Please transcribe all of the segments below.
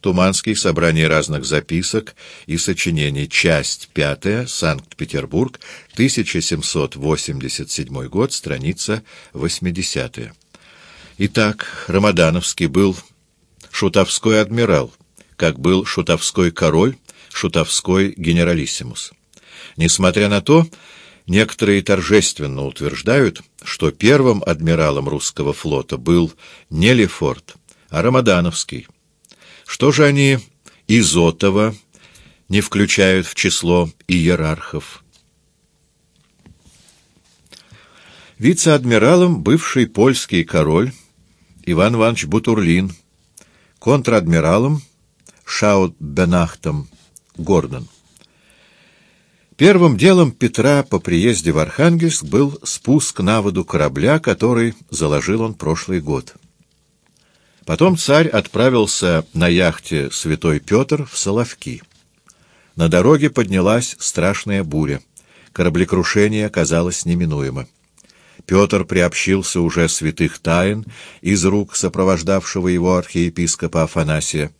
Туманский. Собрание разных записок и сочинений. Часть пятая. Санкт-Петербург. 1787 год. Страница 80. Итак, Рамадановский был шутовской адмирал, как был шутовской король, шутовской генералиссимус. Несмотря на то, некоторые торжественно утверждают, что первым адмиралом русского флота был не Лефорт, а Рамадановский. Что же они Изотова не включают в число иерархов? Вице-адмиралом бывший польский король Иван Иванович Бутурлин, контр-адмиралом Шаут-Бенахтом Гордон. Первым делом Петра по приезде в Архангельск был спуск на воду корабля, который заложил он прошлый год. Потом царь отправился на яхте «Святой Петр» в Соловки. На дороге поднялась страшная буря. Кораблекрушение оказалось неминуемо. Петр приобщился уже святых тайн из рук сопровождавшего его архиепископа Афанасия.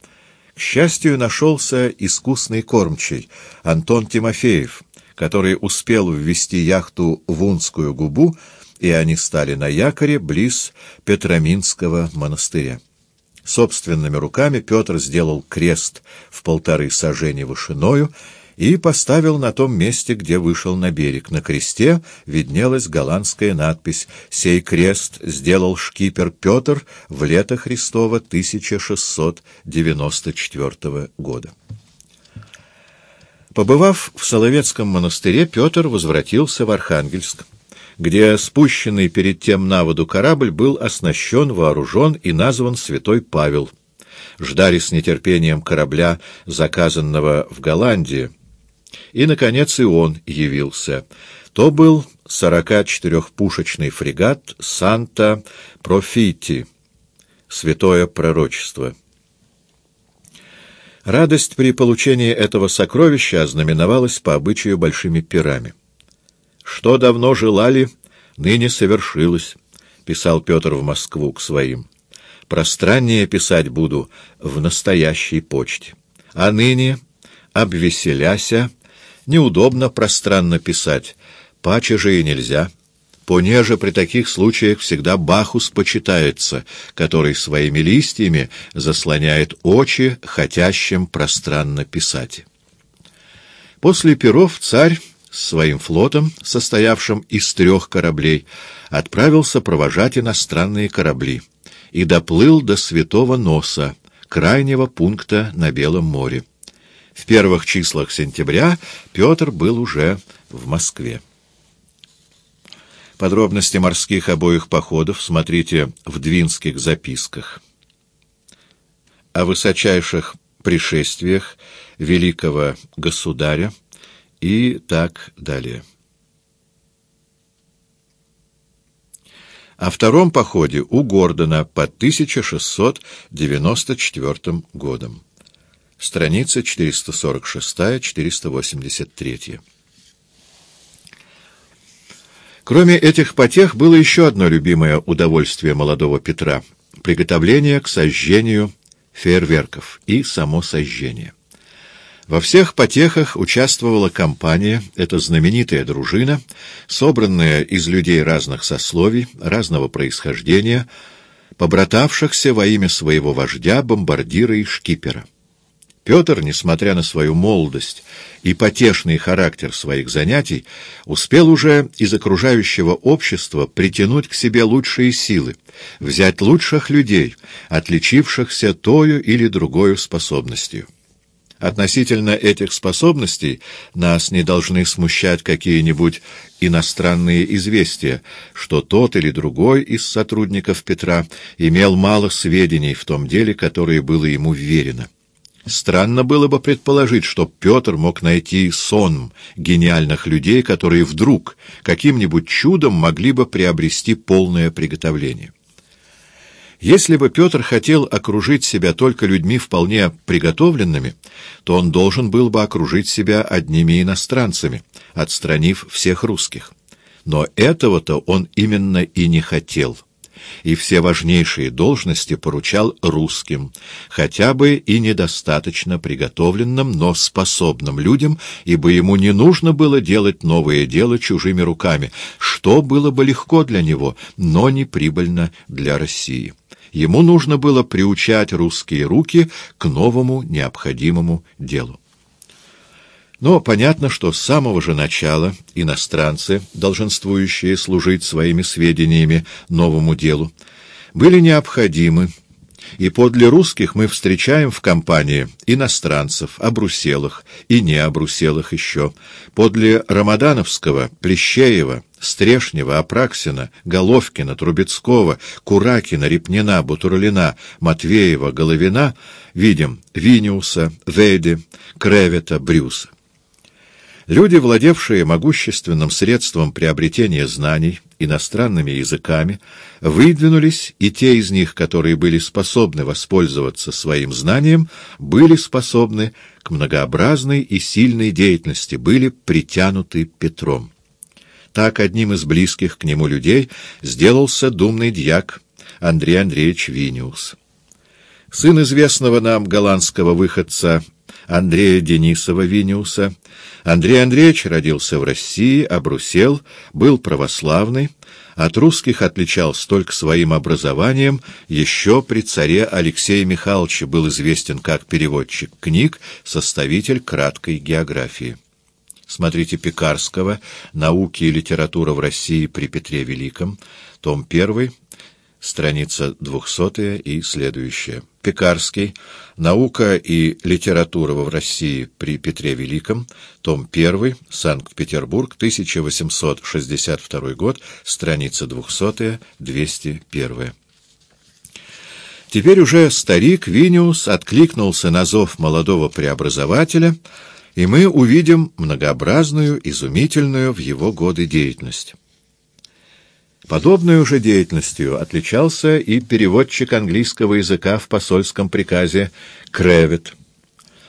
К счастью, нашелся искусный кормчий Антон Тимофеев, который успел ввести яхту в Унскую губу, и они стали на якоре близ Петроминского монастыря. Собственными руками Петр сделал крест в полторы сажени вышиною и поставил на том месте, где вышел на берег. На кресте виднелась голландская надпись «Сей крест сделал шкипер Петр в лето Христова 1694 года». Побывав в Соловецком монастыре, Петр возвратился в Архангельск, где спущенный перед тем на воду корабль был оснащен, вооружен и назван Святой Павел. Ждали с нетерпением корабля, заказанного в Голландии, и, наконец, и он явился. То был 44-пушечный фрегат «Санта Профити», святое пророчество. Радость при получении этого сокровища ознаменовалась по обычаю большими пирами. «Что давно желали, ныне совершилось», — писал Петр в Москву к своим. «Пространнее писать буду в настоящей почте. А ныне, обвеселяся, Неудобно пространно писать, паче же и нельзя. Понеже при таких случаях всегда Бахус почитается, который своими листьями заслоняет очи хотящим пространно писать. После перов царь с своим флотом, состоявшим из трех кораблей, отправился провожать иностранные корабли и доплыл до Святого Носа, крайнего пункта на Белом море. В первых числах сентября Петр был уже в Москве. Подробности морских обоих походов смотрите в Двинских записках. О высочайших пришествиях великого государя и так далее. О втором походе у Гордона по 1694 годом страница 446-483. Кроме этих потех было еще одно любимое удовольствие молодого Петра — приготовление к сожжению фейерверков и само сожжение. Во всех потехах участвовала компания, эта знаменитая дружина, собранная из людей разных сословий, разного происхождения, побратавшихся во имя своего вождя, бомбардира и шкипера. Петр, несмотря на свою молодость и потешный характер своих занятий, успел уже из окружающего общества притянуть к себе лучшие силы, взять лучших людей, отличившихся тою или другой способностью. Относительно этих способностей нас не должны смущать какие-нибудь иностранные известия, что тот или другой из сотрудников Петра имел мало сведений в том деле, которое было ему верено. Странно было бы предположить, что Петр мог найти сон гениальных людей, которые вдруг каким-нибудь чудом могли бы приобрести полное приготовление. Если бы Петр хотел окружить себя только людьми вполне приготовленными, то он должен был бы окружить себя одними иностранцами, отстранив всех русских. Но этого-то он именно и не хотел. И все важнейшие должности поручал русским, хотя бы и недостаточно приготовленным, но способным людям, ибо ему не нужно было делать новое дело чужими руками, что было бы легко для него, но не прибыльно для России. Ему нужно было приучать русские руки к новому необходимому делу. Но понятно, что с самого же начала иностранцы, долженствующие служить своими сведениями новому делу, были необходимы, и подле русских мы встречаем в компании иностранцев, обруселых и необруселых еще, подле Рамадановского, Плещеева, Стрешнева, Апраксина, Головкина, Трубецкого, Куракина, Репнина, Бутурлина, Матвеева, Головина видим Виниуса, Вейде, Кревета, Брюса. Люди, владевшие могущественным средством приобретения знаний, иностранными языками, выдвинулись, и те из них, которые были способны воспользоваться своим знанием, были способны к многообразной и сильной деятельности, были притянуты Петром. Так одним из близких к нему людей сделался думный дьяк Андрей Андреевич Виниус. Сын известного нам голландского выходца Андрея Денисова Виниуса. Андрей Андреевич родился в России, обрусел, был православный, от русских отличался только своим образованием, еще при царе Алексея Михайловича был известен как переводчик книг, составитель краткой географии. Смотрите Пекарского «Науки и литература в России при Петре Великом», том 1, страница 200 и следующая. Пекарский. Наука и литература в России при Петре Великом. Том 1. Санкт-Петербург. 1862 год. Страница 200-201. Теперь уже старик Виниус откликнулся на зов молодого преобразователя, и мы увидим многообразную, изумительную в его годы деятельность. Подобной уже деятельностью отличался и переводчик английского языка в посольском приказе Кревет.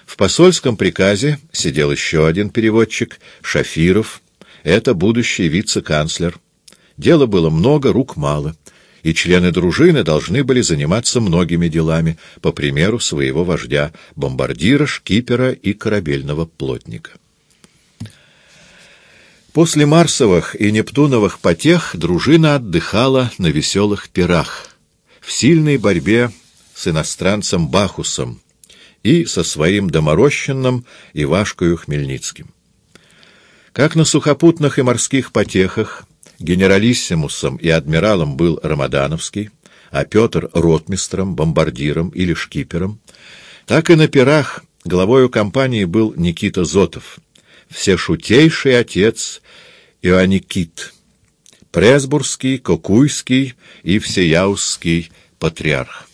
В посольском приказе сидел еще один переводчик, Шафиров, это будущий вице-канцлер. Дела было много, рук мало, и члены дружины должны были заниматься многими делами, по примеру своего вождя, бомбардира, шкипера и корабельного плотника. После Марсовых и Нептуновых потех дружина отдыхала на веселых пирах, в сильной борьбе с иностранцем Бахусом и со своим доморощенным Ивашкою Хмельницким. Как на сухопутных и морских потехах генералиссимусом и адмиралом был Рамадановский, а Петр — ротмистром, бомбардиром или шкипером, так и на пирах главою компании был Никита Зотов — всешутейший отец Иоанникит, Пресбургский, Кокуйский и Всеяузский патриарх.